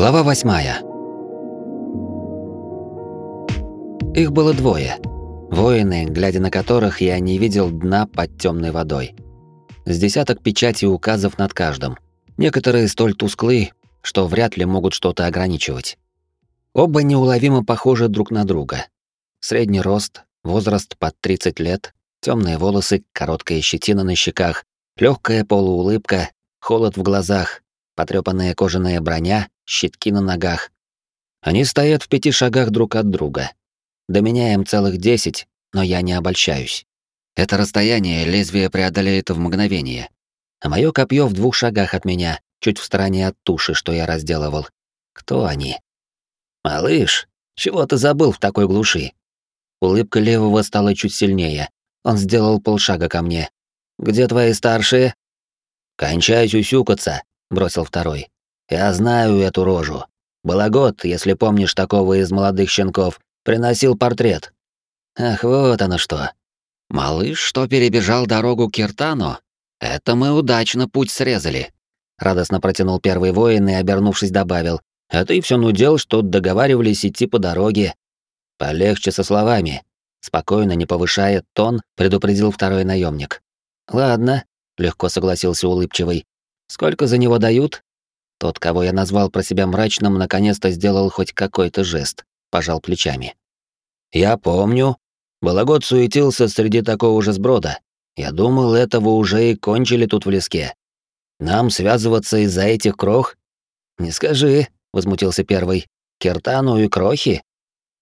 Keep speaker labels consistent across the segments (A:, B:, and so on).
A: Глава восьмая. Их было двое. Воины, глядя на которых я не видел дна под темной водой. С десяток печатей указов над каждым. Некоторые столь тусклы, что вряд ли могут что-то ограничивать. Оба неуловимо похожи друг на друга. Средний рост, возраст под 30 лет, темные волосы, короткая щетина на щеках, легкая полуулыбка, холод в глазах, потрепанная кожаная броня, щитки на ногах. Они стоят в пяти шагах друг от друга. До меня им целых десять, но я не обольщаюсь. Это расстояние лезвие преодолеет в мгновение. А мое копье в двух шагах от меня, чуть в стороне от туши, что я разделывал. Кто они? «Малыш, чего ты забыл в такой глуши?» Улыбка левого стала чуть сильнее. Он сделал полшага ко мне. «Где твои старшие?» «Кончай сюсюкаться», — бросил второй. «Я знаю эту рожу. Балагот, если помнишь такого из молодых щенков, приносил портрет». «Ах, вот оно что. Малыш, что перебежал дорогу Киртану? Это мы удачно путь срезали». Радостно протянул первый воин и, обернувшись, добавил. А ты все нудел, что договаривались идти по дороге. Полегче со словами. Спокойно, не повышая тон, предупредил второй наемник. Ладно, легко согласился улыбчивый. Сколько за него дают? Тот, кого я назвал про себя мрачным, наконец-то сделал хоть какой-то жест, пожал плечами. Я помню. Балагот суетился среди такого же сброда. Я думал, этого уже и кончили тут в леске. Нам связываться из-за этих крох? Не скажи, — возмутился первый. «Киртану и крохи?»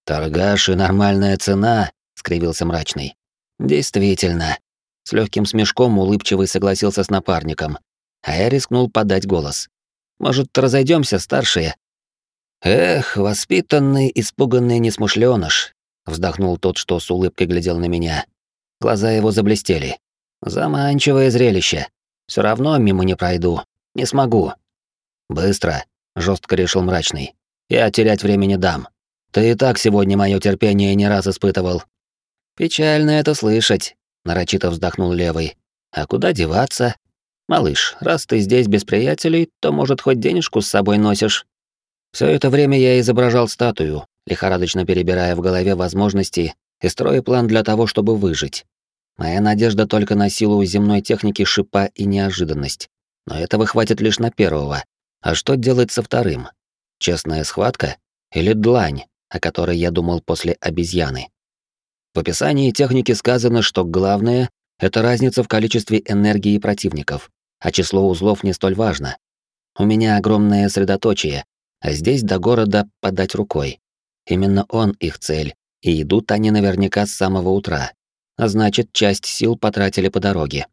A: «Торгаш и нормальная цена», — скривился мрачный. «Действительно». С легким смешком улыбчивый согласился с напарником, а я рискнул подать голос. «Может, разойдемся, старшие?» «Эх, воспитанный, испуганный несмышленыш», — вздохнул тот, что с улыбкой глядел на меня. Глаза его заблестели. «Заманчивое зрелище. Все равно мимо не пройду. Не смогу». «Быстро», жестко решил мрачный. Я терять времени дам. Ты и так сегодня мое терпение не раз испытывал. Печально это слышать, нарочито вздохнул левый. А куда деваться? Малыш, раз ты здесь без приятелей, то, может, хоть денежку с собой носишь. Все это время я изображал статую, лихорадочно перебирая в голове возможности и строя план для того, чтобы выжить. Моя надежда только на силу земной техники шипа и неожиданность. Но этого хватит лишь на первого, а что делать со вторым? Честная схватка или длань, о которой я думал после обезьяны? В описании техники сказано, что главное — это разница в количестве энергии противников, а число узлов не столь важно. У меня огромное средоточие, а здесь до города подать рукой. Именно он их цель, и идут они наверняка с самого утра. А значит, часть сил потратили по дороге.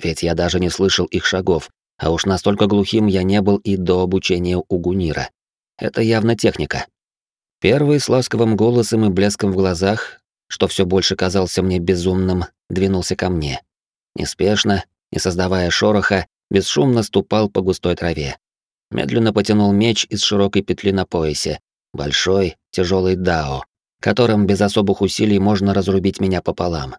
A: Ведь я даже не слышал их шагов, а уж настолько глухим я не был и до обучения у Гунира. Это явно техника. Первый с ласковым голосом и блеском в глазах, что все больше казался мне безумным, двинулся ко мне. Неспешно, не создавая шороха, бесшумно ступал по густой траве. Медленно потянул меч из широкой петли на поясе, большой, тяжелый дао, которым без особых усилий можно разрубить меня пополам.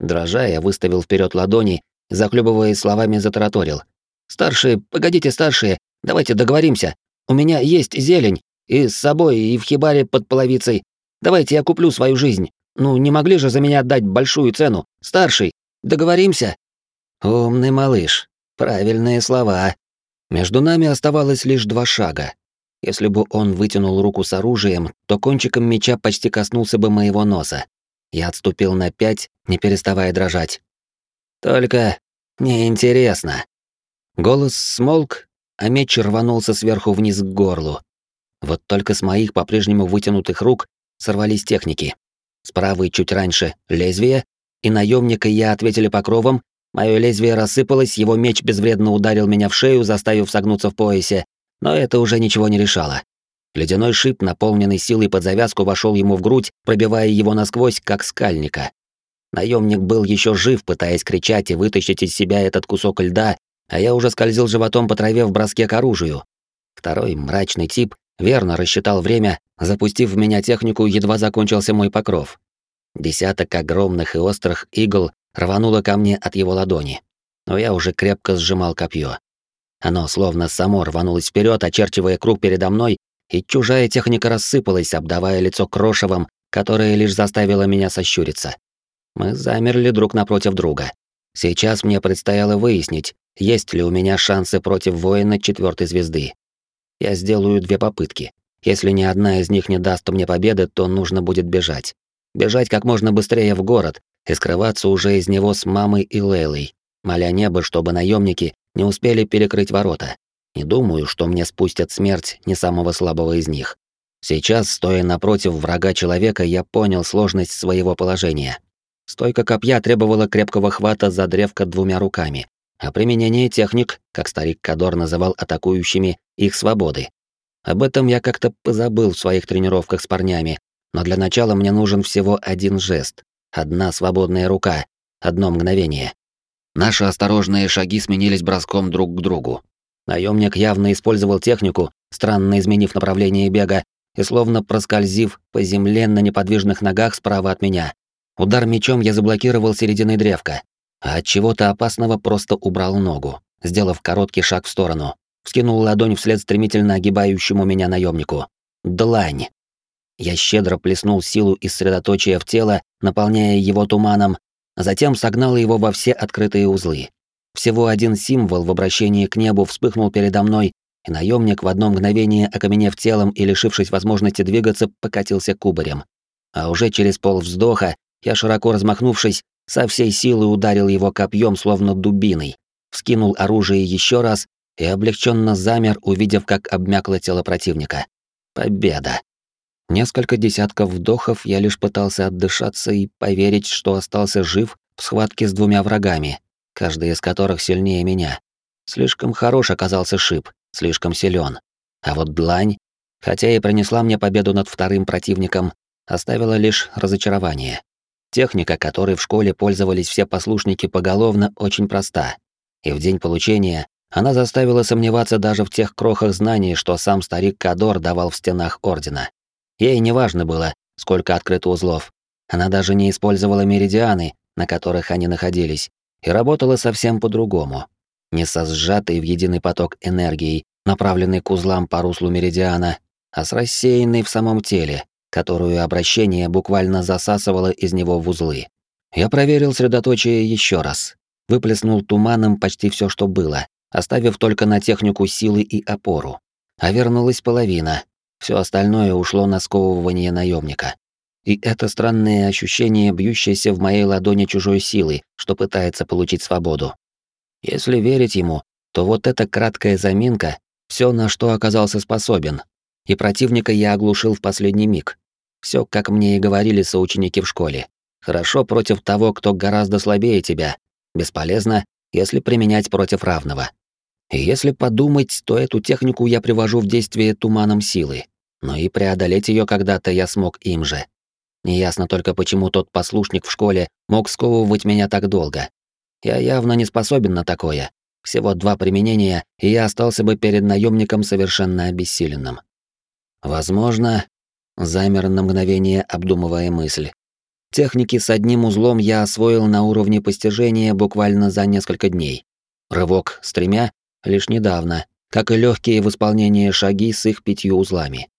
A: Дрожа, я выставил вперед ладони, захлебываясь словами, затараторил. Старшие, погодите, старшие, давайте договоримся. У меня есть зелень, и с собой, и в хибаре под половицей. Давайте я куплю свою жизнь. Ну, не могли же за меня отдать большую цену. Старший, договоримся? Умный малыш. Правильные слова. Между нами оставалось лишь два шага. Если бы он вытянул руку с оружием, то кончиком меча почти коснулся бы моего носа. Я отступил на пять, не переставая дрожать. Только неинтересно. Голос смолк, а меч рванулся сверху вниз к горлу. Вот только с моих по-прежнему вытянутых рук сорвались техники. С правой чуть раньше — лезвие, и наемник и я ответили покровом, мое лезвие рассыпалось, его меч безвредно ударил меня в шею, заставив согнуться в поясе, но это уже ничего не решало. Ледяной шип, наполненный силой под завязку, вошел ему в грудь, пробивая его насквозь, как скальника. Наемник был еще жив, пытаясь кричать и вытащить из себя этот кусок льда, а я уже скользил животом по траве в броске к оружию. Второй мрачный тип верно рассчитал время, запустив в меня технику, едва закончился мой покров. Десяток огромных и острых игл рвануло ко мне от его ладони, но я уже крепко сжимал копье. Оно словно само рванулось вперед, очерчивая круг передо мной, и чужая техника рассыпалась, обдавая лицо крошевом, которое лишь заставило меня сощуриться. Мы замерли друг напротив друга. Сейчас мне предстояло выяснить, есть ли у меня шансы против воина четвертой звезды. Я сделаю две попытки. Если ни одна из них не даст мне победы, то нужно будет бежать. Бежать как можно быстрее в город и скрываться уже из него с мамой и Лейлой, моля небо, чтобы наемники не успели перекрыть ворота. Не думаю, что мне спустят смерть не самого слабого из них. Сейчас, стоя напротив врага человека, я понял сложность своего положения. Стойка копья требовала крепкого хвата за древко двумя руками, а применение техник, как старик Кадор называл атакующими, их свободы. Об этом я как-то позабыл в своих тренировках с парнями, но для начала мне нужен всего один жест, одна свободная рука, одно мгновение. Наши осторожные шаги сменились броском друг к другу. Наемник явно использовал технику, странно изменив направление бега и словно проскользив по земле на неподвижных ногах справа от меня. Удар мечом я заблокировал серединой древка, а от чего-то опасного просто убрал ногу, сделав короткий шаг в сторону. Вскинул ладонь вслед стремительно огибающему меня наемнику. Длань. Я щедро плеснул силу из средоточия в тело, наполняя его туманом, а затем согнал его во все открытые узлы. Всего один символ в обращении к небу вспыхнул передо мной, и наемник в одно мгновение, окаменев телом и лишившись возможности двигаться, покатился кубарем. А уже через полвздоха я, широко размахнувшись, со всей силы ударил его копьем, словно дубиной, вскинул оружие еще раз и облегченно замер, увидев, как обмякло тело противника. Победа. Несколько десятков вдохов я лишь пытался отдышаться и поверить, что остался жив в схватке с двумя врагами, каждый из которых сильнее меня. Слишком хорош оказался шип, слишком силен. А вот длань, хотя и принесла мне победу над вторым противником, оставила лишь разочарование. Техника, которой в школе пользовались все послушники поголовно, очень проста. И в день получения она заставила сомневаться даже в тех крохах знаний, что сам старик Кадор давал в стенах Ордена. Ей не важно было, сколько открыто узлов. Она даже не использовала меридианы, на которых они находились, и работала совсем по-другому. Не со сжатой в единый поток энергией, направленной к узлам по руслу меридиана, а с рассеянной в самом теле, которую обращение буквально засасывало из него в узлы. Я проверил средоточие еще раз. Выплеснул туманом почти все, что было, оставив только на технику силы и опору. А вернулась половина. Все остальное ушло на сковывание наемника. И это странное ощущение, бьющееся в моей ладони чужой силы, что пытается получить свободу. Если верить ему, то вот эта краткая заминка — все, на что оказался способен. И противника я оглушил в последний миг, все, как мне и говорили соученики в школе. Хорошо против того, кто гораздо слабее тебя. Бесполезно, если применять против равного. И если подумать, то эту технику я привожу в действие туманом силы. Но и преодолеть ее когда-то я смог им же. Неясно только, почему тот послушник в школе мог сковывать меня так долго. Я явно не способен на такое. Всего два применения, и я остался бы перед наемником совершенно обессиленным. Возможно, Замер на мгновение, обдумывая мысль. Техники с одним узлом я освоил на уровне постижения буквально за несколько дней. Рывок с тремя — лишь недавно, как и легкие в исполнении шаги с их пятью узлами.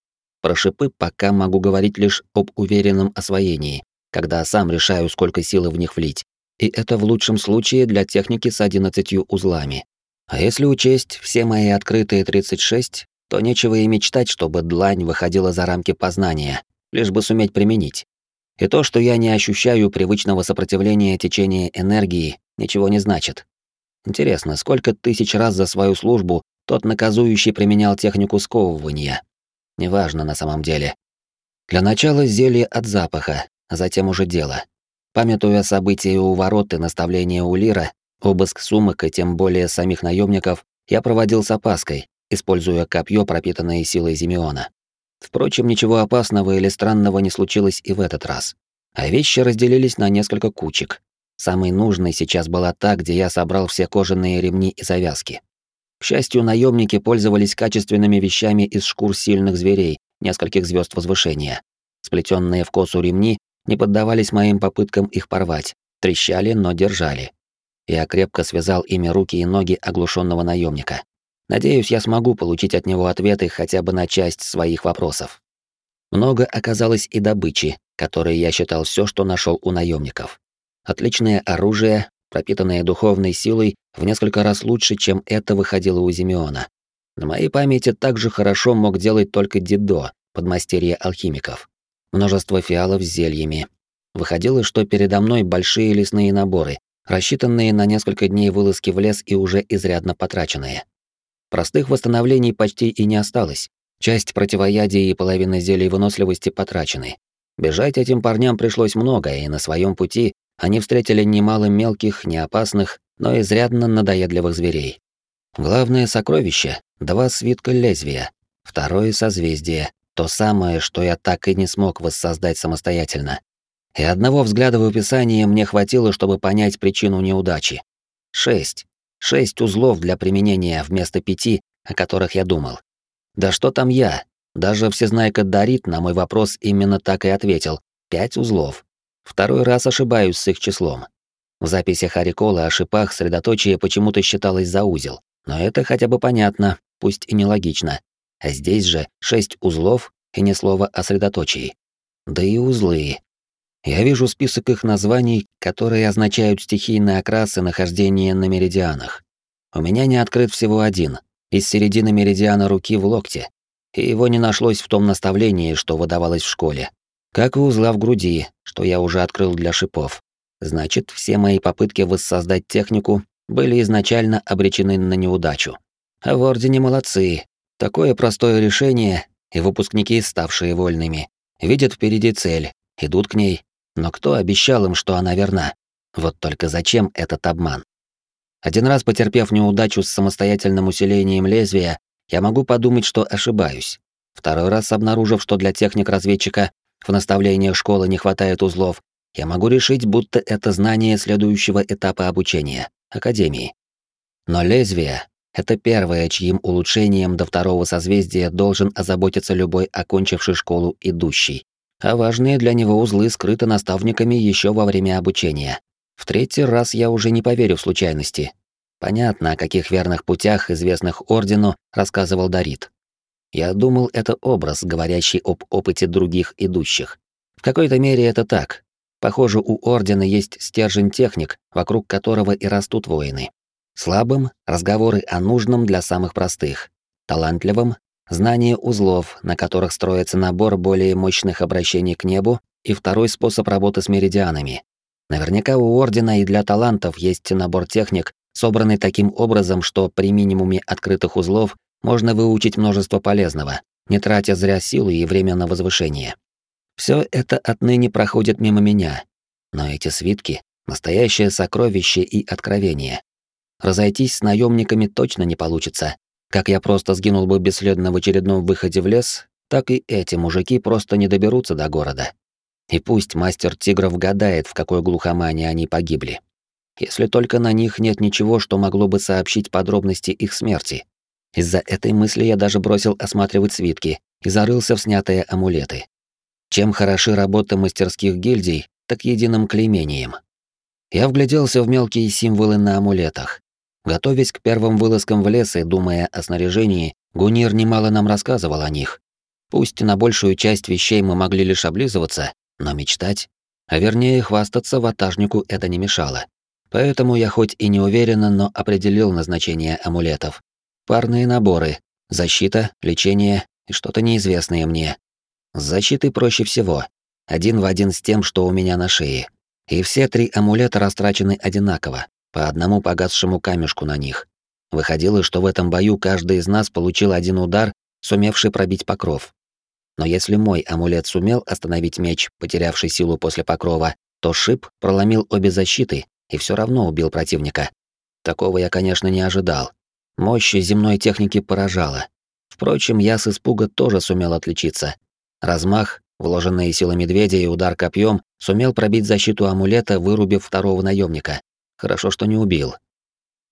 A: Про шипы пока могу говорить лишь об уверенном освоении, когда сам решаю, сколько силы в них влить. И это в лучшем случае для техники с одиннадцатью узлами. А если учесть все мои открытые 36, то нечего и мечтать, чтобы длань выходила за рамки познания, лишь бы суметь применить. И то, что я не ощущаю привычного сопротивления течения энергии, ничего не значит. Интересно, сколько тысяч раз за свою службу тот наказующий применял технику сковывания? Неважно на самом деле. Для начала зелье от запаха, а затем уже дело. Памятуя события у ворот и наставления у Лира, обыск сумок и тем более самих наемников, я проводил с опаской, используя копье, пропитанное силой Зимеона. Впрочем, ничего опасного или странного не случилось и в этот раз. А вещи разделились на несколько кучек. Самой нужной сейчас была та, где я собрал все кожаные ремни и завязки. К счастью, наемники пользовались качественными вещами из шкур сильных зверей, нескольких звезд возвышения. Сплетенные в косу ремни не поддавались моим попыткам их порвать, трещали, но держали. Я крепко связал ими руки и ноги оглушенного наемника. Надеюсь, я смогу получить от него ответы хотя бы на часть своих вопросов. Много оказалось и добычи, которой я считал все, что нашел у наемников. Отличное оружие, пропитанное духовной силой, в несколько раз лучше, чем это выходило у Зимеона. На моей памяти также хорошо мог делать только Дидо, подмастерье алхимиков. Множество фиалов с зельями. Выходило, что передо мной большие лесные наборы, рассчитанные на несколько дней вылазки в лес и уже изрядно потраченные. Простых восстановлений почти и не осталось. Часть противоядия и половина зелий выносливости потрачены. Бежать этим парням пришлось много, и на своем пути они встретили немало мелких, неопасных, но изрядно надоедливых зверей. Главное сокровище — два свитка лезвия, второе — созвездие, то самое, что я так и не смог воссоздать самостоятельно. И одного взгляда в описании мне хватило, чтобы понять причину неудачи. Шесть. Шесть узлов для применения вместо пяти, о которых я думал. Да что там я? Даже всезнайка Дарит на мой вопрос именно так и ответил. Пять узлов. Второй раз ошибаюсь с их числом. В записях Арикола о шипах средоточие почему-то считалось за узел. Но это хотя бы понятно, пусть и нелогично. А здесь же шесть узлов и ни слова о средоточии. Да и узлы. Я вижу список их названий, которые означают стихийные окрасы нахождения на меридианах. У меня не открыт всего один, из середины меридиана руки в локте, и его не нашлось в том наставлении, что выдавалось в школе. Как и узла в груди, что я уже открыл для шипов. Значит, все мои попытки воссоздать технику были изначально обречены на неудачу. А в Ордене молодцы. Такое простое решение, и выпускники, ставшие вольными, видят впереди цель, идут к ней, но кто обещал им, что она верна? Вот только зачем этот обман? Один раз потерпев неудачу с самостоятельным усилением лезвия, я могу подумать, что ошибаюсь. Второй раз обнаружив, что для техник-разведчика в наставлениях школы не хватает узлов, я могу решить, будто это знание следующего этапа обучения — Академии. Но лезвие — это первое, чьим улучшением до второго созвездия должен озаботиться любой окончивший школу идущий а важные для него узлы скрыты наставниками еще во время обучения. В третий раз я уже не поверю в случайности. Понятно, о каких верных путях, известных Ордену, рассказывал Дарит. Я думал, это образ, говорящий об опыте других идущих. В какой-то мере это так. Похоже, у Ордена есть стержень техник, вокруг которого и растут воины. Слабым — разговоры о нужном для самых простых. Талантливым знание узлов, на которых строится набор более мощных обращений к небу, и второй способ работы с меридианами. Наверняка у Ордена и для талантов есть набор техник, собранный таким образом, что при минимуме открытых узлов можно выучить множество полезного, не тратя зря силы и время на возвышение. Все это отныне проходит мимо меня, но эти свитки — настоящее сокровище и откровение. Разойтись с наемниками точно не получится, как я просто сгинул бы бесследно в очередном выходе в лес, так и эти мужики просто не доберутся до города. И пусть мастер тигров гадает, в какой глухомане они погибли. Если только на них нет ничего, что могло бы сообщить подробности их смерти. Из-за этой мысли я даже бросил осматривать свитки и зарылся в снятые амулеты. Чем хороши работы мастерских гильдий, так единым клеймением. Я вгляделся в мелкие символы на амулетах, Готовясь к первым вылазкам в лес и думая о снаряжении, Гунир немало нам рассказывал о них. Пусть на большую часть вещей мы могли лишь облизываться, но мечтать, а вернее хвастаться ватажнику это не мешало. Поэтому я хоть и не уверенно, но определил назначение амулетов. Парные наборы, защита, лечение и что-то неизвестное мне. С защитой проще всего. Один в один с тем, что у меня на шее. И все три амулета растрачены одинаково по одному погасшему камешку на них. Выходило, что в этом бою каждый из нас получил один удар, сумевший пробить покров. Но если мой амулет сумел остановить меч, потерявший силу после покрова, то шип проломил обе защиты и все равно убил противника. Такого я, конечно, не ожидал. Мощь земной техники поражала. Впрочем, я с испуга тоже сумел отличиться. Размах, вложенные силы медведя и удар копьем сумел пробить защиту амулета, вырубив второго наемника. Хорошо, что не убил.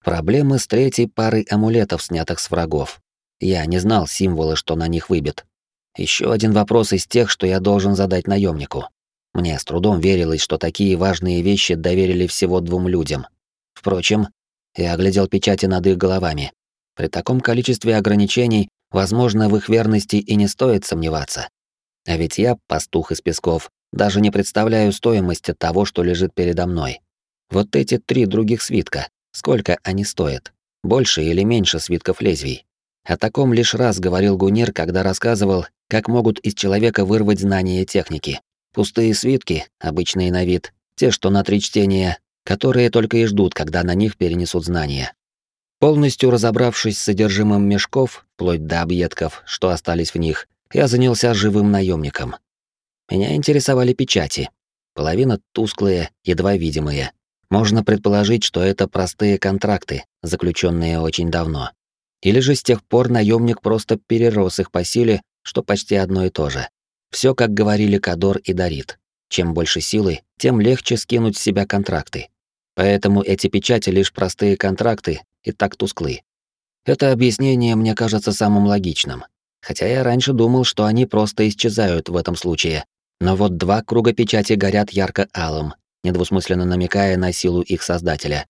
A: Проблемы с третьей парой амулетов, снятых с врагов. Я не знал символы, что на них выбит. Еще один вопрос из тех, что я должен задать наемнику. Мне с трудом верилось, что такие важные вещи доверили всего двум людям. Впрочем, я оглядел печати над их головами. При таком количестве ограничений, возможно, в их верности и не стоит сомневаться. А ведь я, пастух из песков, даже не представляю стоимости того, что лежит передо мной. Вот эти три других свитка, сколько они стоят? Больше или меньше свитков лезвий? О таком лишь раз говорил Гунир, когда рассказывал, как могут из человека вырвать знания техники. Пустые свитки, обычные на вид, те, что на три чтения, которые только и ждут, когда на них перенесут знания. Полностью разобравшись с содержимым мешков, вплоть до объедков, что остались в них, я занялся живым наемником. Меня интересовали печати. Половина тусклые, едва видимые. Можно предположить, что это простые контракты, заключенные очень давно. Или же с тех пор наемник просто перерос их по силе, что почти одно и то же. Все, как говорили Кадор и Дарит. Чем больше силы, тем легче скинуть с себя контракты. Поэтому эти печати лишь простые контракты и так тусклы. Это объяснение мне кажется самым логичным. Хотя я раньше думал, что они просто исчезают в этом случае. Но вот два круга печати горят ярко-алым, недвусмысленно намекая на силу их создателя.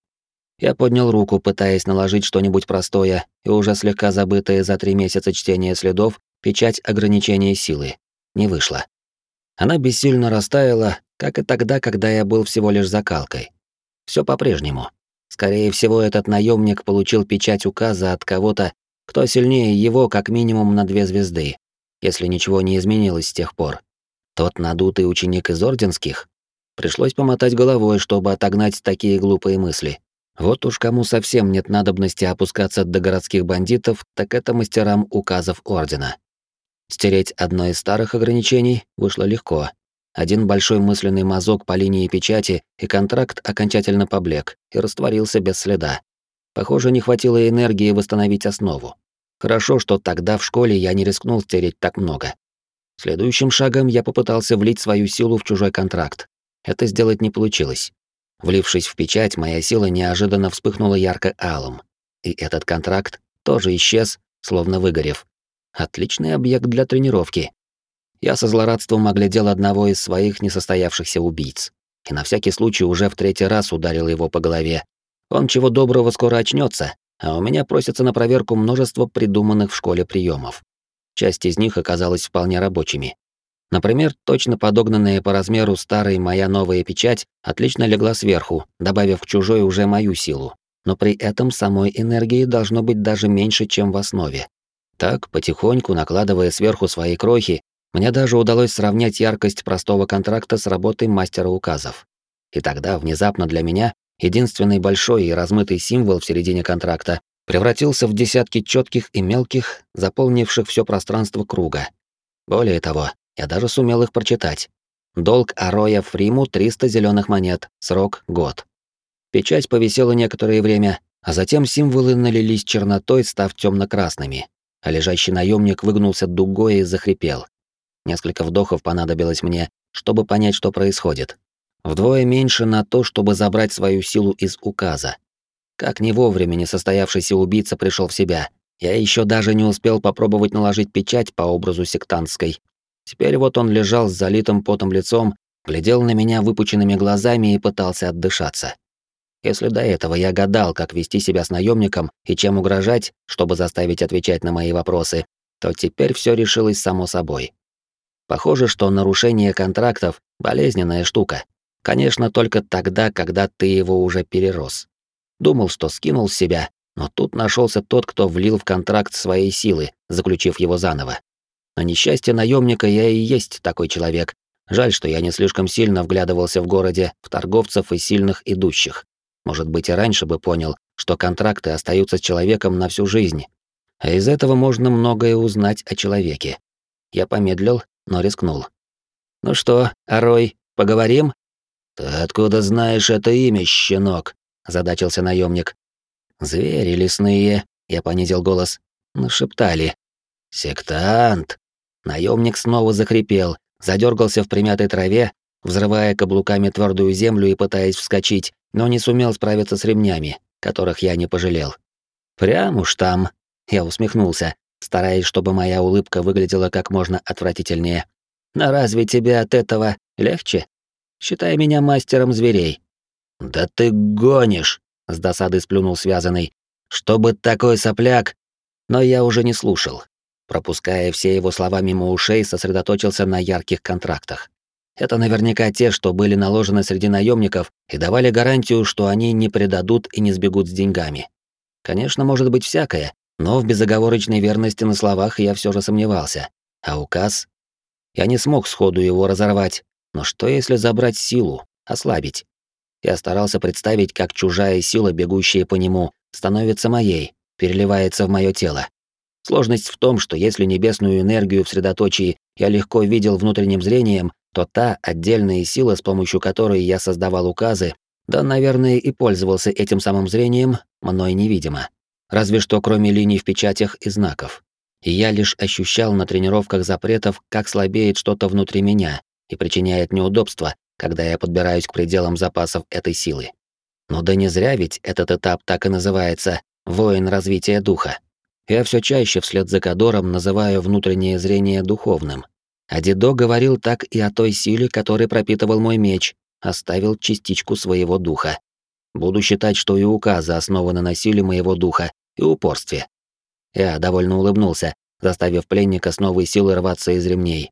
A: Я поднял руку, пытаясь наложить что-нибудь простое и уже слегка забытое за три месяца чтения следов печать ограничения силы. Не вышло. Она бессильно растаяла, как и тогда, когда я был всего лишь закалкой. Все по-прежнему. Скорее всего, этот наемник получил печать указа от кого-то, кто сильнее его как минимум на две звезды, если ничего не изменилось с тех пор. Тот надутый ученик из орденских? Пришлось помотать головой, чтобы отогнать такие глупые мысли. Вот уж кому совсем нет надобности опускаться до городских бандитов, так это мастерам указов ордена. Стереть одно из старых ограничений вышло легко, один большой мысленный мазок по линии печати, и контракт окончательно поблек и растворился без следа. Похоже, не хватило энергии восстановить основу. Хорошо, что тогда в школе я не рискнул стереть так много. Следующим шагом я попытался влить свою силу в чужой контракт. Это сделать не получилось. Влившись в печать, моя сила неожиданно вспыхнула ярко-алым. И этот контракт тоже исчез, словно выгорев. Отличный объект для тренировки, я со злорадством оглядел одного из своих несостоявшихся убийц. И на всякий случай уже в третий раз ударил его по голове. Он чего доброго скоро очнется, а у меня просится на проверку множество придуманных в школе приемов. Часть из них оказалась вполне рабочими. Например, точно подогнанная по размеру старая моя новая печать отлично легла сверху, добавив к чужой уже мою силу. Но при этом самой энергии должно быть даже меньше, чем в основе. Так, потихоньку накладывая сверху свои крохи, мне даже удалось сравнять яркость простого контракта с работой мастера указов. И тогда, внезапно для меня, единственный большой и размытый символ в середине контракта превратился в десятки четких и мелких, заполнивших все пространство круга. Более того, я даже сумел их прочитать. Долг Ароя Фриму 300 зеленых монет, срок — год. Печать повисела некоторое время, а затем символы налились чернотой, став темно-красными, а лежащий наемник выгнулся дугой и захрипел. Несколько вдохов понадобилось мне, чтобы понять, что происходит. Вдвое меньше на то, чтобы забрать свою силу из указа. Как не вовремя несостоявшийся убийца пришел в себя. Я еще даже не успел попробовать наложить печать по образу сектантской. Теперь вот он лежал с залитым потом лицом, глядел на меня выпученными глазами и пытался отдышаться. Если до этого я гадал, как вести себя с наемником и чем угрожать, чтобы заставить отвечать на мои вопросы, то теперь все решилось само собой. Похоже, что нарушение контрактов — болезненная штука. Конечно, только тогда, когда ты его уже перерос. Думал, что скинул себя, но тут нашелся тот, кто влил в контракт свои силы, заключив его заново. На несчастье наемника я и есть такой человек. Жаль, что я не слишком сильно вглядывался в городе в торговцев и сильных идущих. Может быть, и раньше бы понял, что контракты остаются с человеком на всю жизнь. А из этого можно многое узнать о человеке. Я помедлил но рискнул. «Ну что, Арой, поговорим?» «Ты откуда знаешь это имя, щенок?» — задачился наемник. «Звери лесные», — я понизил голос. Нашептали. «Сектант!» Наемник снова захрипел, задергался в примятой траве, взрывая каблуками твердую землю и пытаясь вскочить, но не сумел справиться с ремнями, которых я не пожалел. «Прям уж там», — я усмехнулся, стараясь, чтобы моя улыбка выглядела как можно отвратительнее. «Но разве тебе от этого легче? Считай меня мастером зверей». «Да ты гонишь!» — с досадой сплюнул связанный. Чтобы такой сопляк... Но я уже не слушал. Пропуская все его слова мимо ушей, сосредоточился на ярких контрактах. Это наверняка те, что были наложены среди наемников и давали гарантию, что они не предадут и не сбегут с деньгами. Конечно, может быть всякое, но в безоговорочной верности на словах я все же сомневался. А указ? Я не смог сходу его разорвать. Но что если забрать силу, ослабить? Я старался представить, как чужая сила, бегущая по нему, становится моей, переливается в мое тело. Сложность в том, что если небесную энергию в средоточии я легко видел внутренним зрением, то та отдельная сила, с помощью которой я создавал указы, да, наверное, и пользовался этим самым зрением, мной невидимо. Разве что кроме линий в печатях и знаков. И я лишь ощущал на тренировках запретов, как слабеет что-то внутри меня и причиняет неудобства, когда я подбираюсь к пределам запасов этой силы. Но да не зря ведь этот этап так и называется «воин развития духа». Я все чаще вслед за Кадором называю внутреннее зрение духовным. А Дидо говорил так и о той силе, которой пропитывал мой меч, оставил частичку своего духа. Буду считать, что и указы основаны на силе моего духа и упорстве. Я довольно улыбнулся, заставив пленника с новой силой рваться из ремней.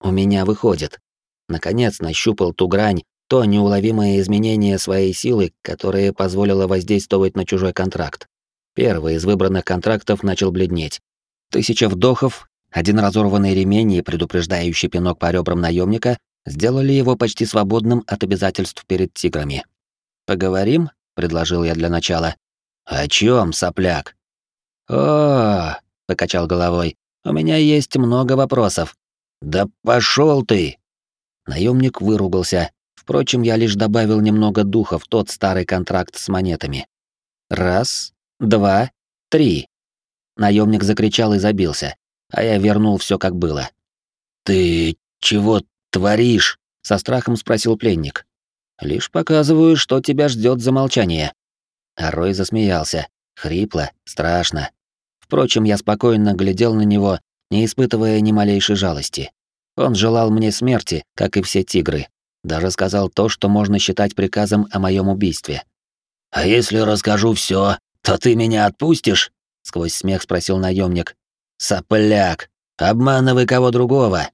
A: У меня выходит. Наконец нащупал ту грань, то неуловимое изменение своей силы, которое позволило воздействовать на чужой контракт. Первый из выбранных контрактов начал бледнеть. Тысяча вдохов, один разорванный ремень и предупреждающий пинок по ребрам наемника сделали его почти свободным от обязательств перед тиграми. «Поговорим?» — предложил я для начала. «О чем, сопляк?» «О, — покачал головой, — у меня есть много вопросов». «Да пошел ты!» Наемник выругался. Впрочем, я лишь добавил немного духа в тот старый контракт с монетами. Раз, два, три. Наемник закричал и забился, а я вернул все как было. Ты чего творишь? со страхом спросил пленник. Лишь показываю, что тебя ждет за молчание. А Рой засмеялся, хрипло, страшно. Впрочем, я спокойно глядел на него, не испытывая ни малейшей жалости. Он желал мне смерти, как и все тигры. Даже сказал то, что можно считать приказом о моем убийстве. А если расскажу все, «То ты меня отпустишь?» — сквозь смех спросил наемник. «Сопляк! Обманывай кого другого!»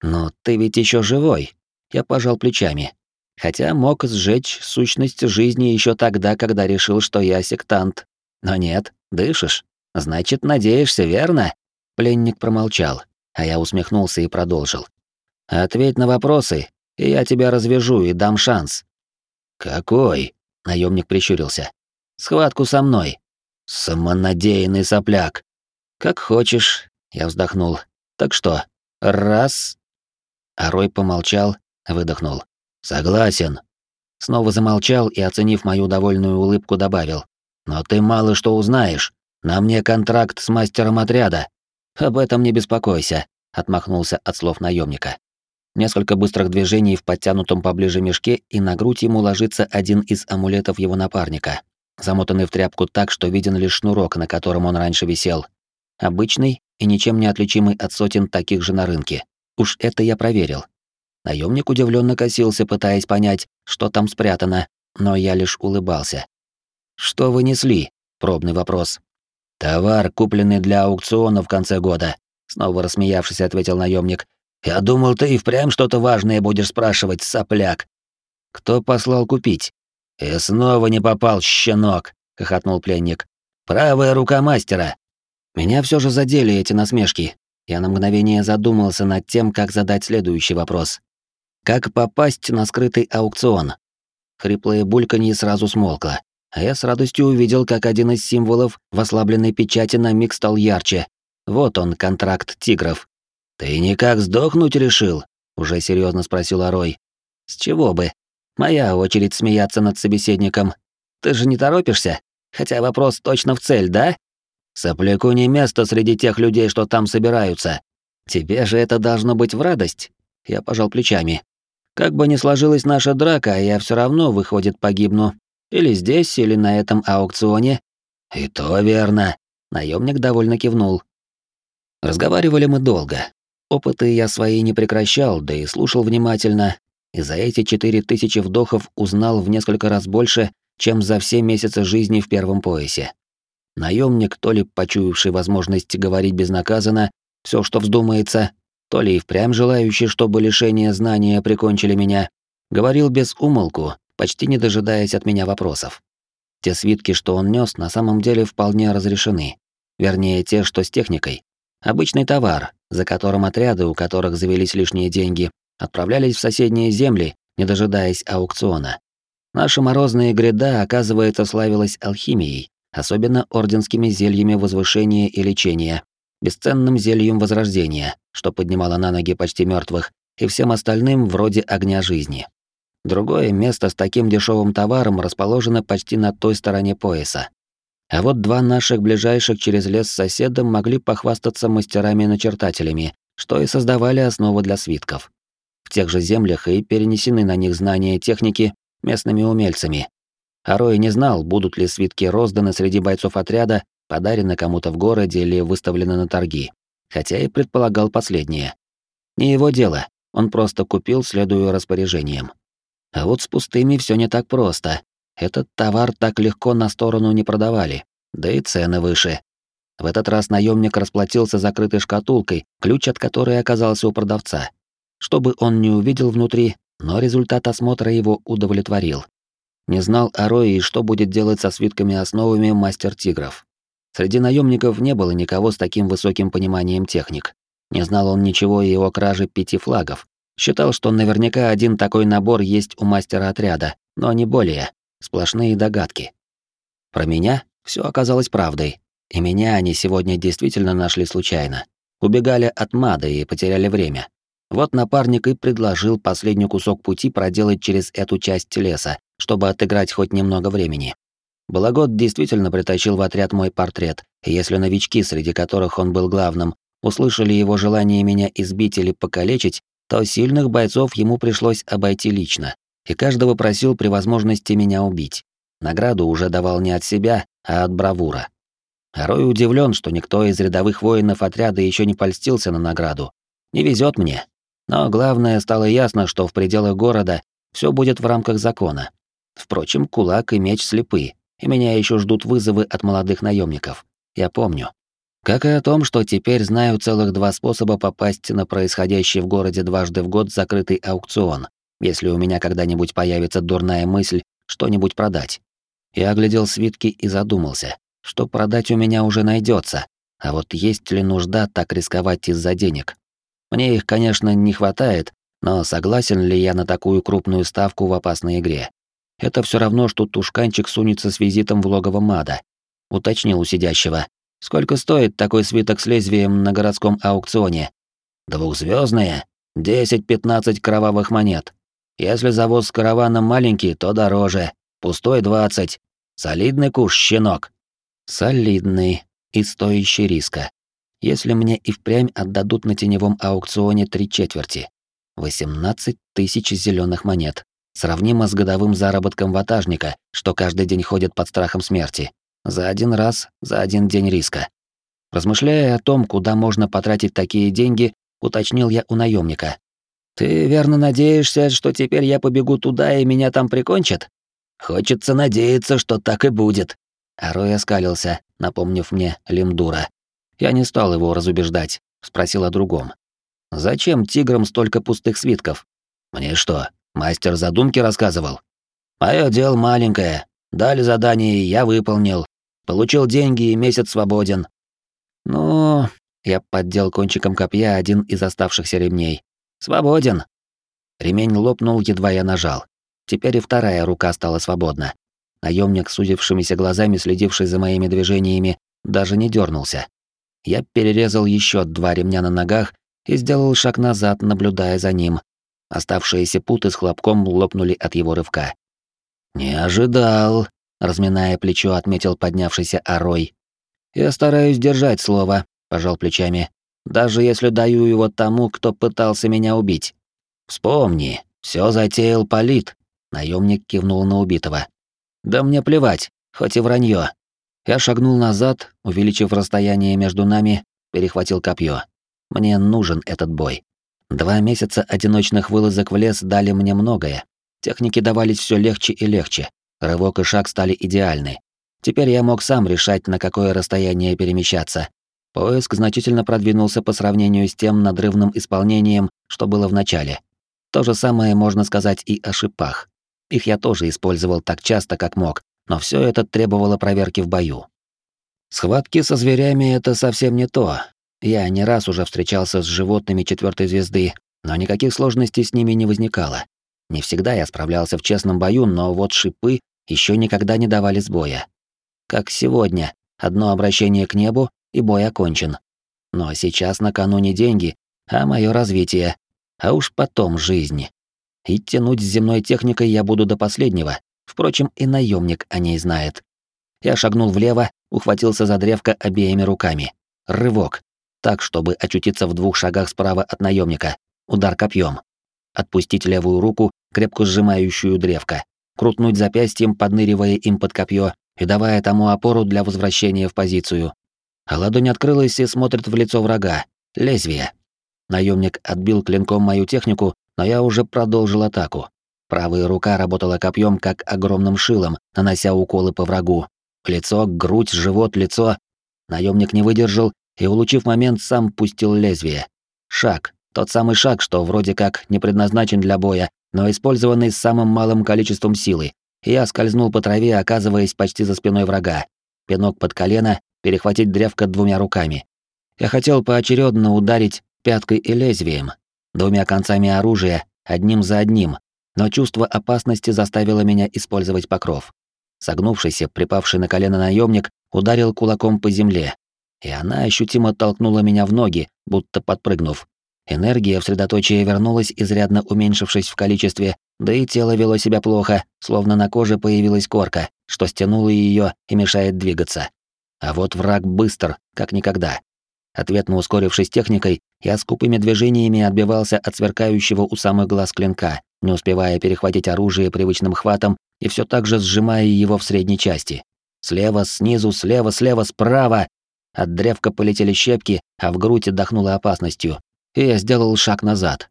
A: «Но ты ведь еще живой!» Я пожал плечами. Хотя мог сжечь сущность жизни еще тогда, когда решил, что я сектант. Но нет, дышишь. Значит, надеешься, верно? Пленник промолчал, а я усмехнулся и продолжил. Ответь на вопросы, и я тебя развяжу и дам шанс. Какой? Наемник прищурился. Схватку со мной. Самонадеянный сопляк. Как хочешь, я вздохнул. Так что, раз. А Рой помолчал, выдохнул. Согласен. Снова замолчал и, оценив мою довольную улыбку, добавил. Но ты мало что узнаешь. На мне контракт с мастером отряда. Об этом не беспокойся, отмахнулся от слов наемника. Несколько быстрых движений в подтянутом поближе мешке, и на грудь ему ложится один из амулетов его напарника замотанный в тряпку так, что виден лишь шнурок, на котором он раньше висел. Обычный и ничем не отличимый от сотен таких же на рынке. Уж это я проверил. Наемник удивленно косился, пытаясь понять, что там спрятано, но я лишь улыбался. «Что вы несли?» — пробный вопрос. «Товар, купленный для аукциона в конце года», — снова рассмеявшись, ответил наемник. «Я думал, ты и впрямь что-то важное будешь спрашивать, сопляк». «Кто послал купить?» «И снова не попал, щенок!» — хохотнул пленник. «Правая рука мастера!» Меня все же задели эти насмешки. Я на мгновение задумался над тем, как задать следующий вопрос. Как попасть на скрытый аукцион? Хриплое бульканье сразу смолкло, а я с радостью увидел, как один из символов в ослабленной печати на миг стал ярче. Вот он, контракт тигров. «Ты никак сдохнуть решил?» — уже серьезно спросил Арой. «С чего бы? Моя очередь смеяться над собеседником. Ты же не торопишься? Хотя вопрос точно в цель, да? Сопляку не место среди тех людей, что там собираются. Тебе же это должно быть в радость. Я пожал плечами. Как бы ни сложилась наша драка, я все равно, выходит, погибну. Или здесь, или на этом аукционе. И то верно. Наемник довольно кивнул. Разговаривали мы долго. Опыты я свои не прекращал, да и слушал внимательно, и за эти четыре тысячи вдохов узнал в несколько раз больше, чем за все месяцы жизни в первом поясе. Наемник, то ли почуявший возможность говорить безнаказанно, все, что вздумается, то ли и впрямь желающий, чтобы лишение знания прикончили меня, говорил без умолку, почти не дожидаясь от меня вопросов. Те свитки, что он нес, на самом деле вполне разрешены. Вернее, те, что с техникой. Обычный товар, за которым отряды, у которых завелись лишние деньги, отправлялись в соседние земли, не дожидаясь аукциона. Наша морозная гряда, оказывается, славилась алхимией, особенно орденскими зельями возвышения и лечения, бесценным зельем возрождения, что поднимало на ноги почти мертвых, и всем остальным вроде огня жизни. Другое место с таким дешевым товаром расположено почти на той стороне пояса. А вот два наших ближайших через лес соседа могли похвастаться мастерами-начертателями, что и создавали основу для свитков. В тех же землях и перенесены на них знания техники местными умельцами, а Рой не знал, будут ли свитки розданы среди бойцов отряда, подарены кому-то в городе или выставлены на торги, хотя и предполагал последнее. Не его дело, он просто купил, следуя распоряжениям. А вот с пустыми все не так просто. Этот товар так легко на сторону не продавали, да и цены выше. В этот раз наемник расплатился закрытой шкатулкой, ключ от которой оказался у продавца. Чтобы он не увидел внутри, но результат осмотра его удовлетворил. Не знал о Рое и что будет делать со свитками-основами мастер тигров. Среди наемников не было никого с таким высоким пониманием техник. Не знал он ничего и о краже пяти флагов. Считал, что наверняка один такой набор есть у мастера отряда, но не более. Сплошные догадки. Про меня все оказалось правдой. И меня они сегодня действительно нашли случайно. Убегали от Мады и потеряли время. Вот напарник и предложил последний кусок пути проделать через эту часть леса, чтобы отыграть хоть немного времени. Балагот действительно притащил в отряд мой портрет, и если новички, среди которых он был главным, услышали его желание меня избить или покалечить, то сильных бойцов ему пришлось обойти лично, и каждого просил при возможности меня убить. Награду уже давал не от себя, а от бравура. Рой удивлен, что никто из рядовых воинов отряда еще не польстился на награду. Не везет мне, но главное, стало ясно, что в пределах города все будет в рамках закона. Впрочем, кулак и меч слепы, и меня еще ждут вызовы от молодых наемников. Я помню. Как и о том, что теперь знаю целых два способа попасть на происходящий в городе дважды в год закрытый аукцион, если у меня когда-нибудь появится дурная мысль что-нибудь продать. Я оглядел свитки и задумался, что продать у меня уже найдется, а вот есть ли нужда так рисковать из-за денег? Мне их, конечно, не хватает, но согласен ли я на такую крупную ставку в опасной игре? Это все равно, что тушканчик сунется с визитом в логово Мада. Уточнил у сидящего. Сколько стоит такой свиток с лезвием на городском аукционе? Двухзвездные? Десять-пятнадцать кровавых монет. Если завоз с караваном маленький, то дороже. Пустой двадцать. Солидный куш, щенок. Солидный и стоящий риска если мне и впрямь отдадут на теневом аукционе три четверти. 18 тысяч зеленых монет. Сравнимо с годовым заработком ватажника, что каждый день ходит под страхом смерти. За один раз, за один день риска. Размышляя о том, куда можно потратить такие деньги, уточнил я у наемника. «Ты верно надеешься, что теперь я побегу туда и меня там прикончат?» «Хочется надеяться, что так и будет». Арой оскалился, напомнив мне Лимдура. Я не стал его разубеждать, спросил о другом. Зачем тиграм столько пустых свитков? Мне что, мастер задумки рассказывал? Мое дело маленькое. Дали задание, я выполнил. Получил деньги и месяц свободен. Ну, я поддел кончиком копья один из оставшихся ремней. Свободен. Ремень лопнул, едва я нажал. Теперь и вторая рука стала свободна. Наемник, судившимися глазами, следивший за моими движениями, даже не дернулся. Я перерезал еще два ремня на ногах и сделал шаг назад, наблюдая за ним. Оставшиеся путы с хлопком лопнули от его рывка. «Не ожидал», — разминая плечо, отметил поднявшийся Орой. «Я стараюсь держать слово», — пожал плечами, «даже если даю его тому, кто пытался меня убить. Вспомни, все затеял Полит», — наемник кивнул на убитого. «Да мне плевать, хоть и вранье. Я шагнул назад, увеличив расстояние между нами, перехватил копье. Мне нужен этот бой. Два месяца одиночных вылазок в лес дали мне многое. Техники давались все легче и легче. Рывок и шаг стали идеальны. Теперь я мог сам решать, на какое расстояние перемещаться. Поиск значительно продвинулся по сравнению с тем надрывным исполнением, что было в начале. То же самое можно сказать и о шипах. Их я тоже использовал так часто, как мог, но все это требовало проверки в бою. Схватки со зверями — это совсем не то. Я не раз уже встречался с животными четвертой звезды, но никаких сложностей с ними не возникало. Не всегда я справлялся в честном бою, но вот шипы еще никогда не давали сбоя. Как сегодня, одно обращение к небу, и бой окончен. Но сейчас накануне деньги, а мое развитие, а уж потом жизнь. И тянуть с земной техникой я буду до последнего. Впрочем, и наемник о ней знает. Я шагнул влево, ухватился за древко обеими руками. Рывок. Так, чтобы очутиться в двух шагах справа от наемника. Удар копьем. Отпустить левую руку, крепко сжимающую древко. Крутнуть запястьем, подныривая им под копье и давая тому опору для возвращения в позицию. А ладонь открылась и смотрит в лицо врага. Лезвие. Наемник отбил клинком мою технику, но я уже продолжил атаку. Правая рука работала копьем, как огромным шилом, нанося уколы по врагу. Лицо, грудь, живот, лицо. Наемник не выдержал и, улучив момент, сам пустил лезвие. Шаг. Тот самый шаг, что вроде как не предназначен для боя, но использованный с самым малым количеством силы. Я скользнул по траве, оказываясь почти за спиной врага. Пинок под колено, перехватить древко двумя руками. Я хотел поочередно ударить пяткой и лезвием, двумя концами оружия, одним за одним, но чувство опасности заставило меня использовать покров. Согнувшийся, припавший на колено наемник ударил кулаком по земле, и она ощутимо толкнула меня в ноги, будто подпрыгнув. Энергия в средоточие вернулась, изрядно уменьшившись в количестве, да и тело вело себя плохо, словно на коже появилась корка, что стянуло ее и мешает двигаться. А вот враг быстр, как никогда. Ответно ускорившись техникой, я скупыми движениями отбивался от сверкающего у самых глаз клинка, не успевая перехватить оружие привычным хватом и все так же сжимая его в средней части. Слева, снизу, слева, слева, справа. От древка полетели щепки, а в грудь отдохнула опасностью. И я сделал шаг назад.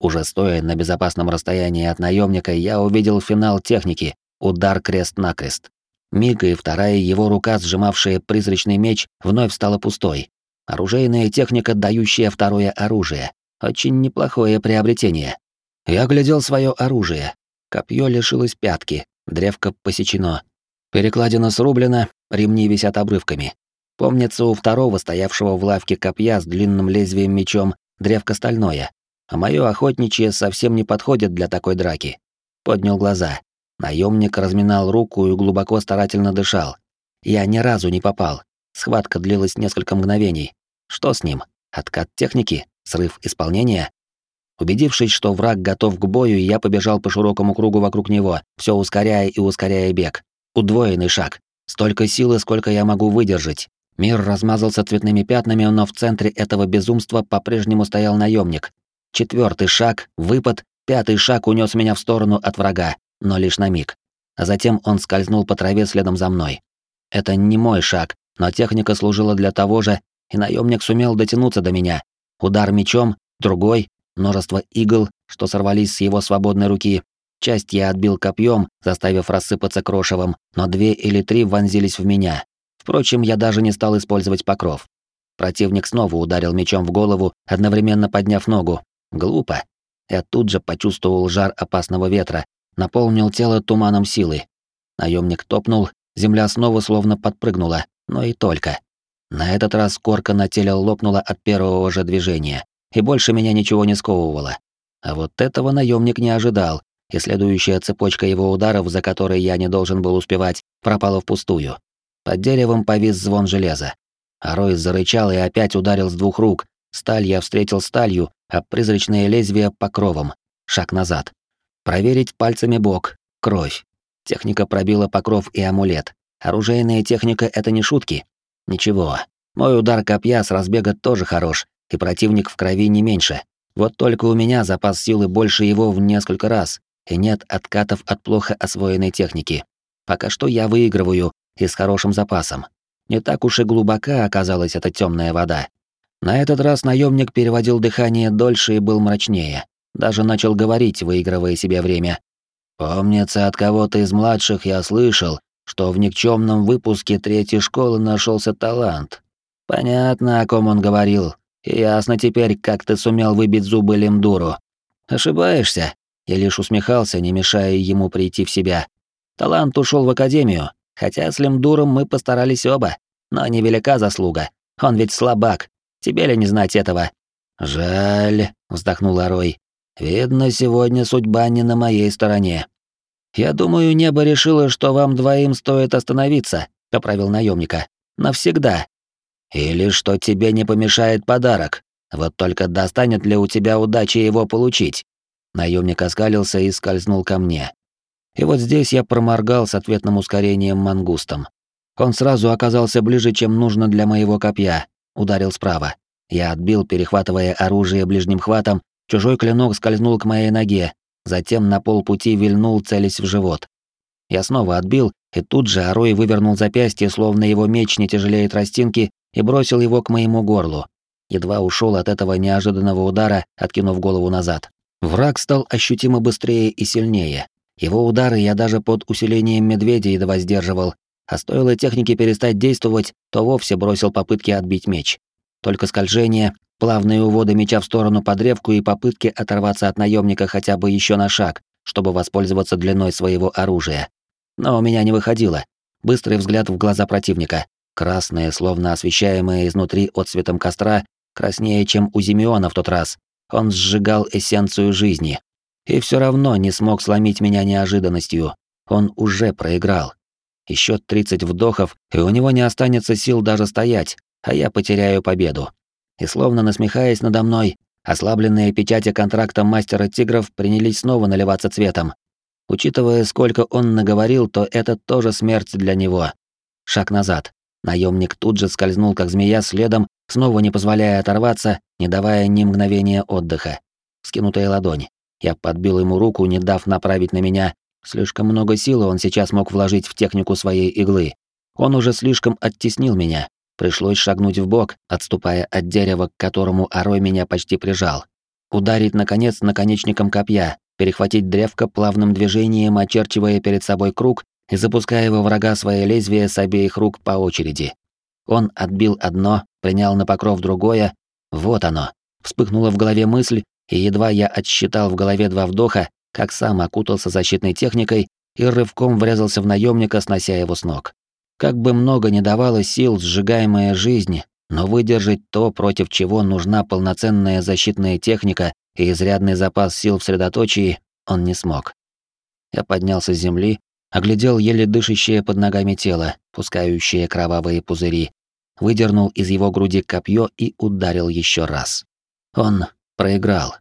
A: Уже стоя на безопасном расстоянии от наемника, я увидел финал техники — удар крест-накрест. Миг и вторая его рука, сжимавшая призрачный меч, вновь стала пустой. Оружейная техника, дающая второе оружие. Очень неплохое приобретение. Я глядел свое оружие. Копье лишилось пятки, древко посечено. Перекладина срублена, ремни висят обрывками. Помнится, у второго, стоявшего в лавке копья с длинным лезвием мечом, древко стальное. А мое охотничье совсем не подходит для такой драки. Поднял глаза. Наемник разминал руку и глубоко старательно дышал. Я ни разу не попал. Схватка длилась несколько мгновений. Что с ним? Откат техники? Срыв исполнения? Убедившись, что враг готов к бою, я побежал по широкому кругу вокруг него, все ускоряя и ускоряя бег. Удвоенный шаг. Столько силы, сколько я могу выдержать. Мир размазался цветными пятнами, но в центре этого безумства по-прежнему стоял наемник. Четвертый шаг, выпад, пятый шаг унес меня в сторону от врага но лишь на миг. А затем он скользнул по траве следом за мной. Это не мой шаг, но техника служила для того же, и наемник сумел дотянуться до меня. Удар мечом, другой, множество игл, что сорвались с его свободной руки. Часть я отбил копьем, заставив рассыпаться крошевом, но две или три вонзились в меня. Впрочем, я даже не стал использовать покров. Противник снова ударил мечом в голову, одновременно подняв ногу. Глупо. Я тут же почувствовал жар опасного ветра, наполнил тело туманом силы. Наемник топнул, земля снова словно подпрыгнула, но и только. На этот раз корка на теле лопнула от первого же движения, и больше меня ничего не сковывало. А вот этого наемник не ожидал, и следующая цепочка его ударов, за которой я не должен был успевать, пропала впустую. Под деревом повис звон железа. А Рой зарычал и опять ударил с двух рук. Сталь я встретил сталью, а призрачное лезвие — покровом. Шаг назад. Проверить пальцами бок, кровь. Техника пробила покров и амулет. Оружейная техника — это не шутки. Ничего. Мой удар копья с разбега тоже хорош, и противник в крови не меньше. Вот только у меня запас силы больше его в несколько раз, и нет откатов от плохо освоенной техники. Пока что я выигрываю, и с хорошим запасом. Не так уж и глубока оказалась эта темная вода. На этот раз наемник переводил дыхание дольше и был мрачнее. Даже начал говорить, выигрывая себе время. «Помнится, от кого-то из младших я слышал, что в никчемном выпуске третьей школы нашелся талант. Понятно, о ком он говорил. И ясно теперь, как ты сумел выбить зубы Лемдуру. Ошибаешься. Я лишь усмехался, не мешая ему прийти в себя. Талант ушел в академию, хотя с Лемдуром мы постарались оба. Но невелика заслуга. Он ведь слабак. Тебе ли не знать этого? Жаль, вздохнул Рой. Видно, сегодня судьба не на моей стороне. Я думаю, небо решило, что вам двоим стоит остановиться, поправил наемника. Навсегда. Или что тебе не помешает подарок. Вот только достанет ли у тебя удачи его получить? Наемник оскалился и скользнул ко мне. И вот здесь я проморгал с ответным ускорением мангустом. Он сразу оказался ближе, чем нужно для моего копья, ударил справа. Я отбил, перехватывая оружие ближним хватом, чужой клинок скользнул к моей ноге, затем на полпути вильнул, целясь в живот. Я снова отбил, и тут же Арой вывернул запястье, словно его меч не тяжелее тростинки, и бросил его к моему горлу. Едва ушел от этого неожиданного удара, откинув голову назад. Враг стал ощутимо быстрее и сильнее. Его удары я даже под усилением медведя едва сдерживал, а стоило технике перестать действовать, то вовсе бросил попытки отбить меч. Только скольжение, плавные уводы меча в сторону под древку и попытки оторваться от наемника хотя бы еще на шаг, чтобы воспользоваться длиной своего оружия. Но у меня не выходило. Быстрый взгляд в глаза противника. Красные, словно освещаемые изнутри отцветом костра, краснее, чем у Зимеона в тот раз. Он сжигал эссенцию жизни. И все равно не смог сломить меня неожиданностью. Он уже проиграл. Еще 30 вдохов, и у него не останется сил даже стоять, а я потеряю победу. И словно насмехаясь надо мной, ослабленные печати контракта мастера тигров принялись снова наливаться цветом. Учитывая, сколько он наговорил, то это тоже смерть для него. Шаг назад. Наемник тут же скользнул, как змея, следом, снова не позволяя оторваться, не давая ни мгновения отдыха. Скинутая ладонь. Я подбил ему руку, не дав направить на меня. Слишком много силы он сейчас мог вложить в технику своей иглы. Он уже слишком оттеснил меня. Пришлось шагнуть в бок, отступая от дерева, к которому Орой меня почти прижал. Ударить, наконец, наконечником копья, перехватить древко плавным движением, очерчивая перед собой круг и запуская во врага свое лезвие с обеих рук по очереди. Он отбил одно, принял на покров другое. Вот оно. Вспыхнула в голове мысль, и едва я отсчитал в голове два вдоха, как сам окутался защитной техникой и рывком врезался в наемника, снося его с ног. Как бы много не давало сил сжигаемая жизнь, но выдержать то, против чего нужна полноценная защитная техника и изрядный запас сил в средоточии, он не смог. Я поднялся с земли, оглядел еле дышащее под ногами тело, пускающее кровавые пузыри, выдернул из его груди копье и ударил еще раз. Он проиграл.